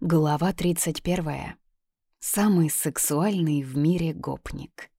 Глава 31. Самый сексуальный в мире гопник.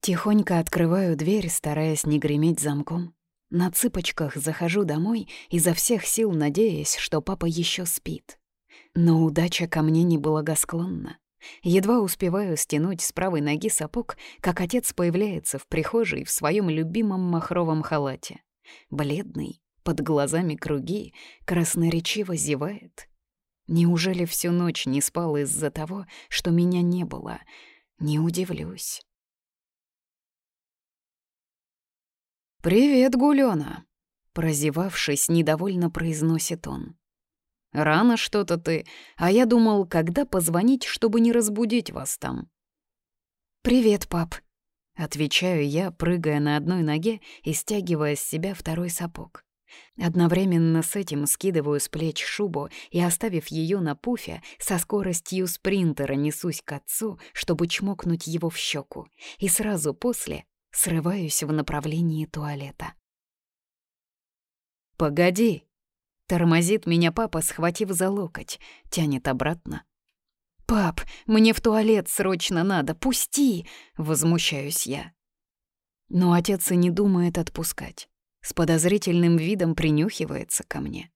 Тихонько открываю дверь, стараясь не греметь замком. На цыпочках захожу домой, изо всех сил надеясь, что папа еще спит. Но удача ко мне не благосклонна. Едва успеваю стянуть с правой ноги сапог, как отец появляется в прихожей в своем любимом махровом халате. Бледный, под глазами круги, красноречиво зевает. Неужели всю ночь не спал из-за того, что меня не было? Не удивлюсь. «Привет, Гулёна!» Прозевавшись, недовольно произносит он. «Рано что-то ты, а я думал, когда позвонить, чтобы не разбудить вас там». «Привет, пап», — отвечаю я, прыгая на одной ноге и стягивая с себя второй сапог. Одновременно с этим скидываю с плеч шубу и, оставив ее на пуфе, со скоростью спринтера несусь к отцу, чтобы чмокнуть его в щеку, и сразу после срываюсь в направлении туалета. «Погоди!» — тормозит меня папа, схватив за локоть, тянет обратно. «Пап, мне в туалет срочно надо, пусти!» — возмущаюсь я. Но отец и не думает отпускать с подозрительным видом принюхивается ко мне.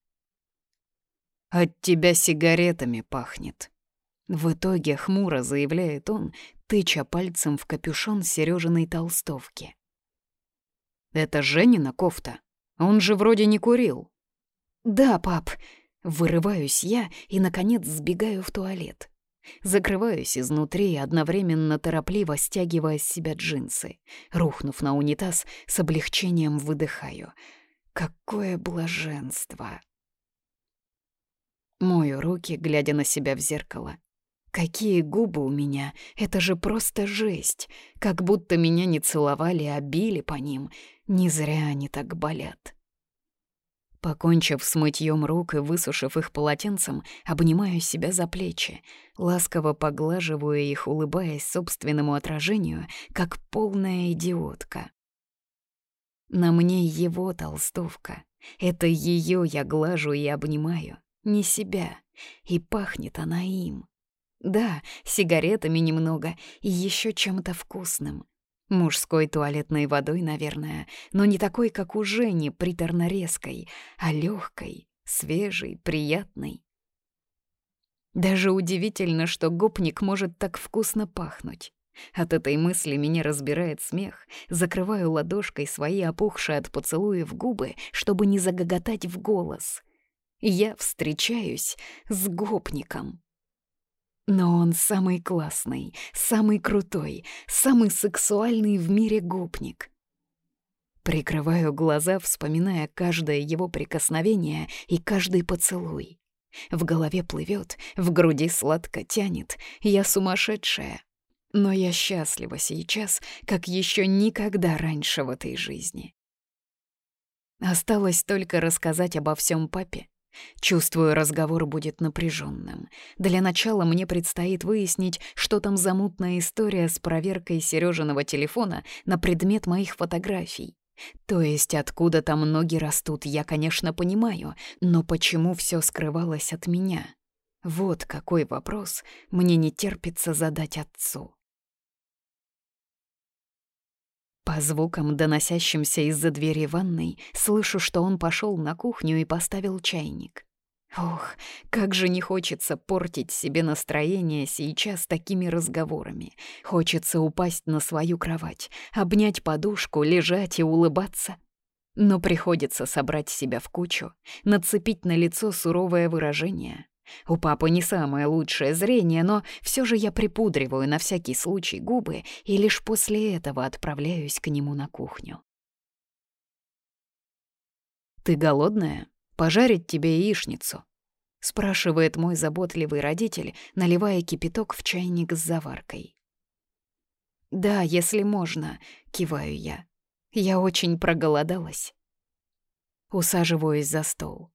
«От тебя сигаретами пахнет», — в итоге хмуро заявляет он, тыча пальцем в капюшон Сережиной толстовки. «Это Женина кофта? Он же вроде не курил». «Да, пап», — вырываюсь я и, наконец, сбегаю в туалет. Закрываюсь изнутри, одновременно торопливо стягивая с себя джинсы. Рухнув на унитаз, с облегчением выдыхаю. Какое блаженство! Мою руки, глядя на себя в зеркало. Какие губы у меня! Это же просто жесть! Как будто меня не целовали, а били по ним. Не зря они так болят. Покончив с мытьем рук и высушив их полотенцем, обнимаю себя за плечи, ласково поглаживаю их, улыбаясь собственному отражению, как полная идиотка. На мне его толстовка. Это ее я глажу и обнимаю, не себя. И пахнет она им. Да, сигаретами немного и еще чем-то вкусным. Мужской туалетной водой, наверное, но не такой, как у Жени, приторно-резкой, а легкой, свежей, приятной. Даже удивительно, что гопник может так вкусно пахнуть. От этой мысли меня разбирает смех. Закрываю ладошкой свои опухшие от поцелуев губы, чтобы не загоготать в голос. Я встречаюсь с гопником. Но он самый классный, самый крутой, самый сексуальный в мире гопник. Прикрываю глаза, вспоминая каждое его прикосновение и каждый поцелуй. В голове плывет, в груди сладко тянет. Я сумасшедшая. Но я счастлива сейчас, как еще никогда раньше в этой жизни. Осталось только рассказать обо всем папе, Чувствую, разговор будет напряженным. Для начала мне предстоит выяснить, что там за мутная история с проверкой Сережиного телефона на предмет моих фотографий. То есть откуда там ноги растут, я, конечно, понимаю, но почему все скрывалось от меня? Вот какой вопрос мне не терпится задать отцу. По звукам, доносящимся из-за двери ванной, слышу, что он пошел на кухню и поставил чайник. Ох, как же не хочется портить себе настроение сейчас такими разговорами. Хочется упасть на свою кровать, обнять подушку, лежать и улыбаться. Но приходится собрать себя в кучу, нацепить на лицо суровое выражение, у папы не самое лучшее зрение, но все же я припудриваю на всякий случай губы и лишь после этого отправляюсь к нему на кухню. «Ты голодная? Пожарить тебе яичницу?» — спрашивает мой заботливый родитель, наливая кипяток в чайник с заваркой. «Да, если можно», — киваю я. «Я очень проголодалась». Усаживаюсь за стол.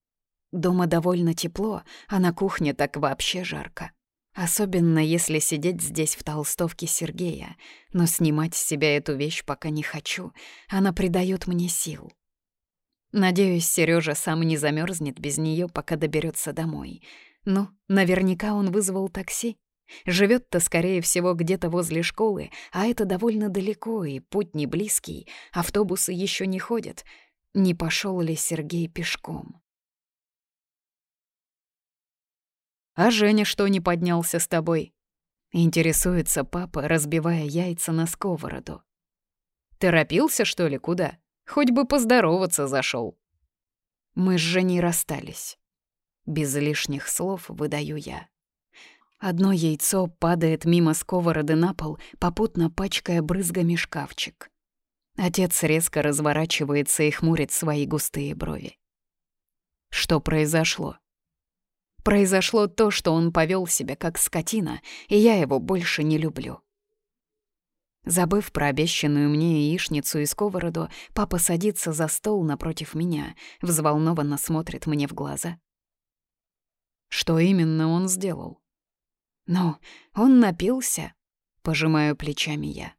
Дома довольно тепло, а на кухне так вообще жарко. Особенно если сидеть здесь в толстовке Сергея, но снимать с себя эту вещь пока не хочу, она придает мне сил. Надеюсь, Сережа сам не замерзнет без нее, пока доберется домой. Ну, наверняка он вызвал такси. Живет-то, скорее всего, где-то возле школы, а это довольно далеко, и путь не близкий, автобусы еще не ходят. Не пошел ли Сергей пешком? «А Женя что не поднялся с тобой?» Интересуется папа, разбивая яйца на сковороду. «Торопился, что ли, куда?» Хоть бы поздороваться зашел. Мы с Женей расстались. Без лишних слов выдаю я. Одно яйцо падает мимо сковороды на пол, попутно пачкая брызгами шкафчик. Отец резко разворачивается и хмурит свои густые брови. Что произошло? Произошло то, что он повел себя как скотина, и я его больше не люблю. Забыв про обещанную мне яичницу и сковороду, папа садится за стол напротив меня, взволнованно смотрит мне в глаза. Что именно он сделал? Ну, он напился, пожимаю плечами я.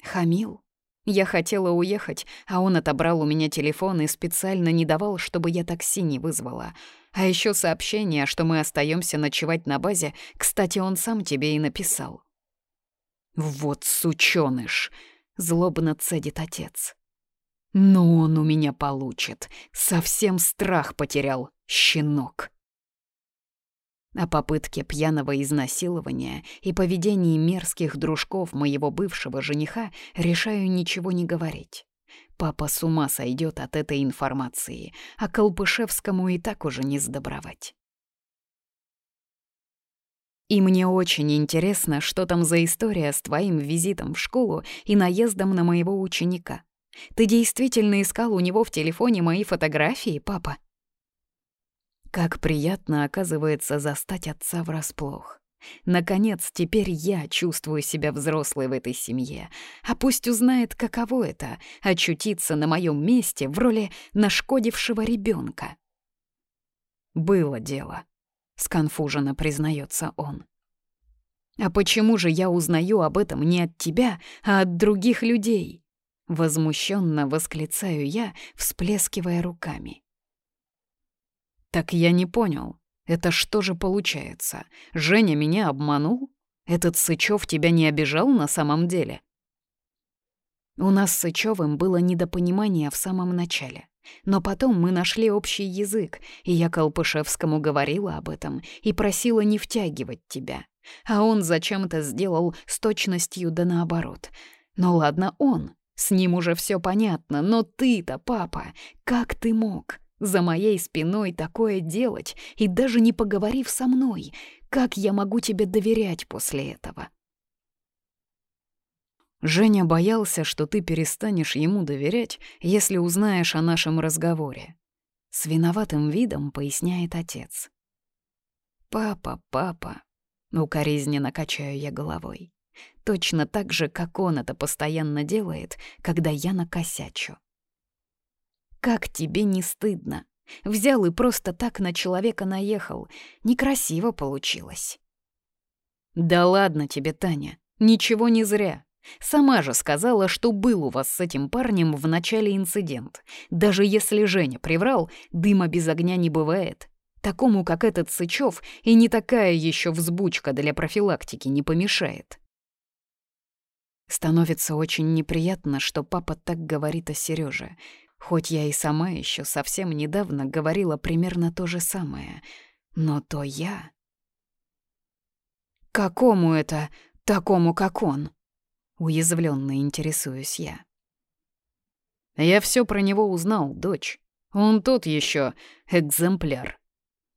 Хамил. Я хотела уехать, а он отобрал у меня телефон и специально не давал, чтобы я такси не вызвала. А еще сообщение, что мы остаемся ночевать на базе, кстати, он сам тебе и написал. «Вот сучёныш!» — злобно цедит отец. «Ну он у меня получит. Совсем страх потерял, щенок». О попытке пьяного изнасилования и поведении мерзких дружков моего бывшего жениха решаю ничего не говорить. Папа с ума сойдет от этой информации, а Колпышевскому и так уже не сдобровать. И мне очень интересно, что там за история с твоим визитом в школу и наездом на моего ученика. Ты действительно искал у него в телефоне мои фотографии, папа? Как приятно, оказывается, застать отца врасплох. Наконец, теперь я чувствую себя взрослой в этой семье. А пусть узнает, каково это — очутиться на моем месте в роли нашкодившего ребенка. Было дело. — сконфуженно признается он. «А почему же я узнаю об этом не от тебя, а от других людей?» Возмущенно восклицаю я, всплескивая руками. «Так я не понял. Это что же получается? Женя меня обманул? Этот Сычев тебя не обижал на самом деле?» У нас с Сычевым было недопонимание в самом начале. Но потом мы нашли общий язык, и я Колпышевскому говорила об этом и просила не втягивать тебя. А он зачем-то сделал с точностью да наоборот. Ну ладно он, с ним уже все понятно, но ты-то, папа, как ты мог? За моей спиной такое делать и даже не поговорив со мной. Как я могу тебе доверять после этого? Женя боялся, что ты перестанешь ему доверять, если узнаешь о нашем разговоре. С виноватым видом поясняет отец. «Папа, папа», — укоризненно качаю я головой. Точно так же, как он это постоянно делает, когда я накосячу. «Как тебе не стыдно? Взял и просто так на человека наехал. Некрасиво получилось». «Да ладно тебе, Таня, ничего не зря. Сама же сказала, что был у вас с этим парнем в начале инцидент. Даже если Женя приврал, дыма без огня не бывает. Такому, как этот Сычев, и не такая еще взбучка для профилактики не помешает. Становится очень неприятно, что папа так говорит о Сереже, хоть я и сама еще совсем недавно говорила примерно то же самое. Но то я... Какому это такому, как он? Уязвленно интересуюсь я. Я все про него узнал, дочь. Он тот еще экземпляр.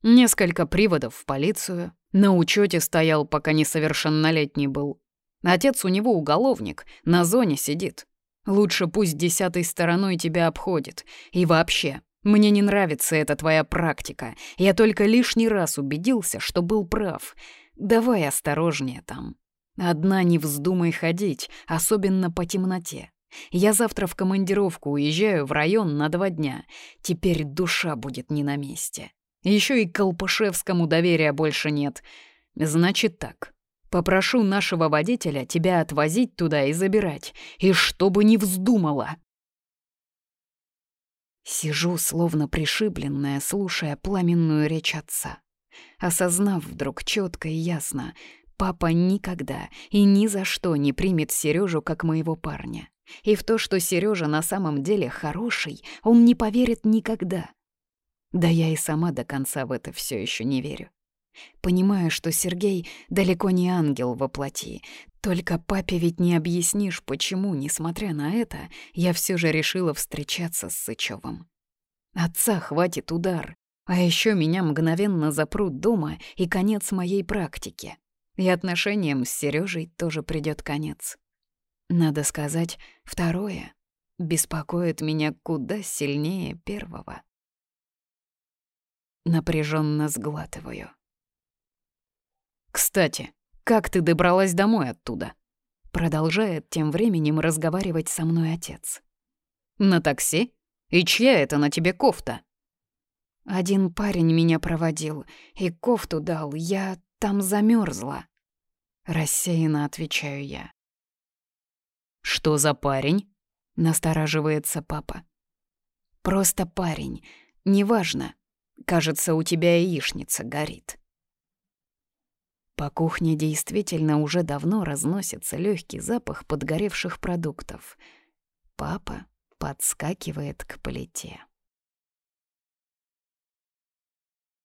Несколько приводов в полицию. На учете стоял, пока несовершеннолетний был. Отец у него уголовник, на зоне сидит. Лучше пусть десятой стороной тебя обходит. И вообще, мне не нравится эта твоя практика. Я только лишний раз убедился, что был прав. Давай осторожнее там. Одна не вздумай ходить, особенно по темноте. Я завтра в командировку уезжаю в район на два дня. Теперь душа будет не на месте. Еще и Колпашевскому доверия больше нет. Значит так. Попрошу нашего водителя тебя отвозить туда и забирать. И чтобы не вздумала. Сижу, словно пришибленная, слушая пламенную речь отца. Осознав вдруг четко и ясно, папа никогда и ни за что не примет Сережу как моего парня. И в то, что Сережа на самом деле хороший, он не поверит никогда. Да я и сама до конца в это все еще не верю. Понимаю, что Сергей далеко не ангел во плоти. Только папе ведь не объяснишь, почему, несмотря на это, я все же решила встречаться с Сычевым. Отца хватит удар, а еще меня мгновенно запрут дома и конец моей практики. И отношениям с Сережей тоже придет конец. Надо сказать, второе беспокоит меня куда сильнее первого. Напряженно сглатываю. «Кстати, как ты добралась домой оттуда?» Продолжает тем временем разговаривать со мной отец. «На такси? И чья это на тебе кофта?» Один парень меня проводил и кофту дал, я там замерзла. Рассеянно отвечаю я. «Что за парень?» — настораживается папа. «Просто парень. Неважно. Кажется, у тебя яичница горит». По кухне действительно уже давно разносится легкий запах подгоревших продуктов. Папа подскакивает к плите.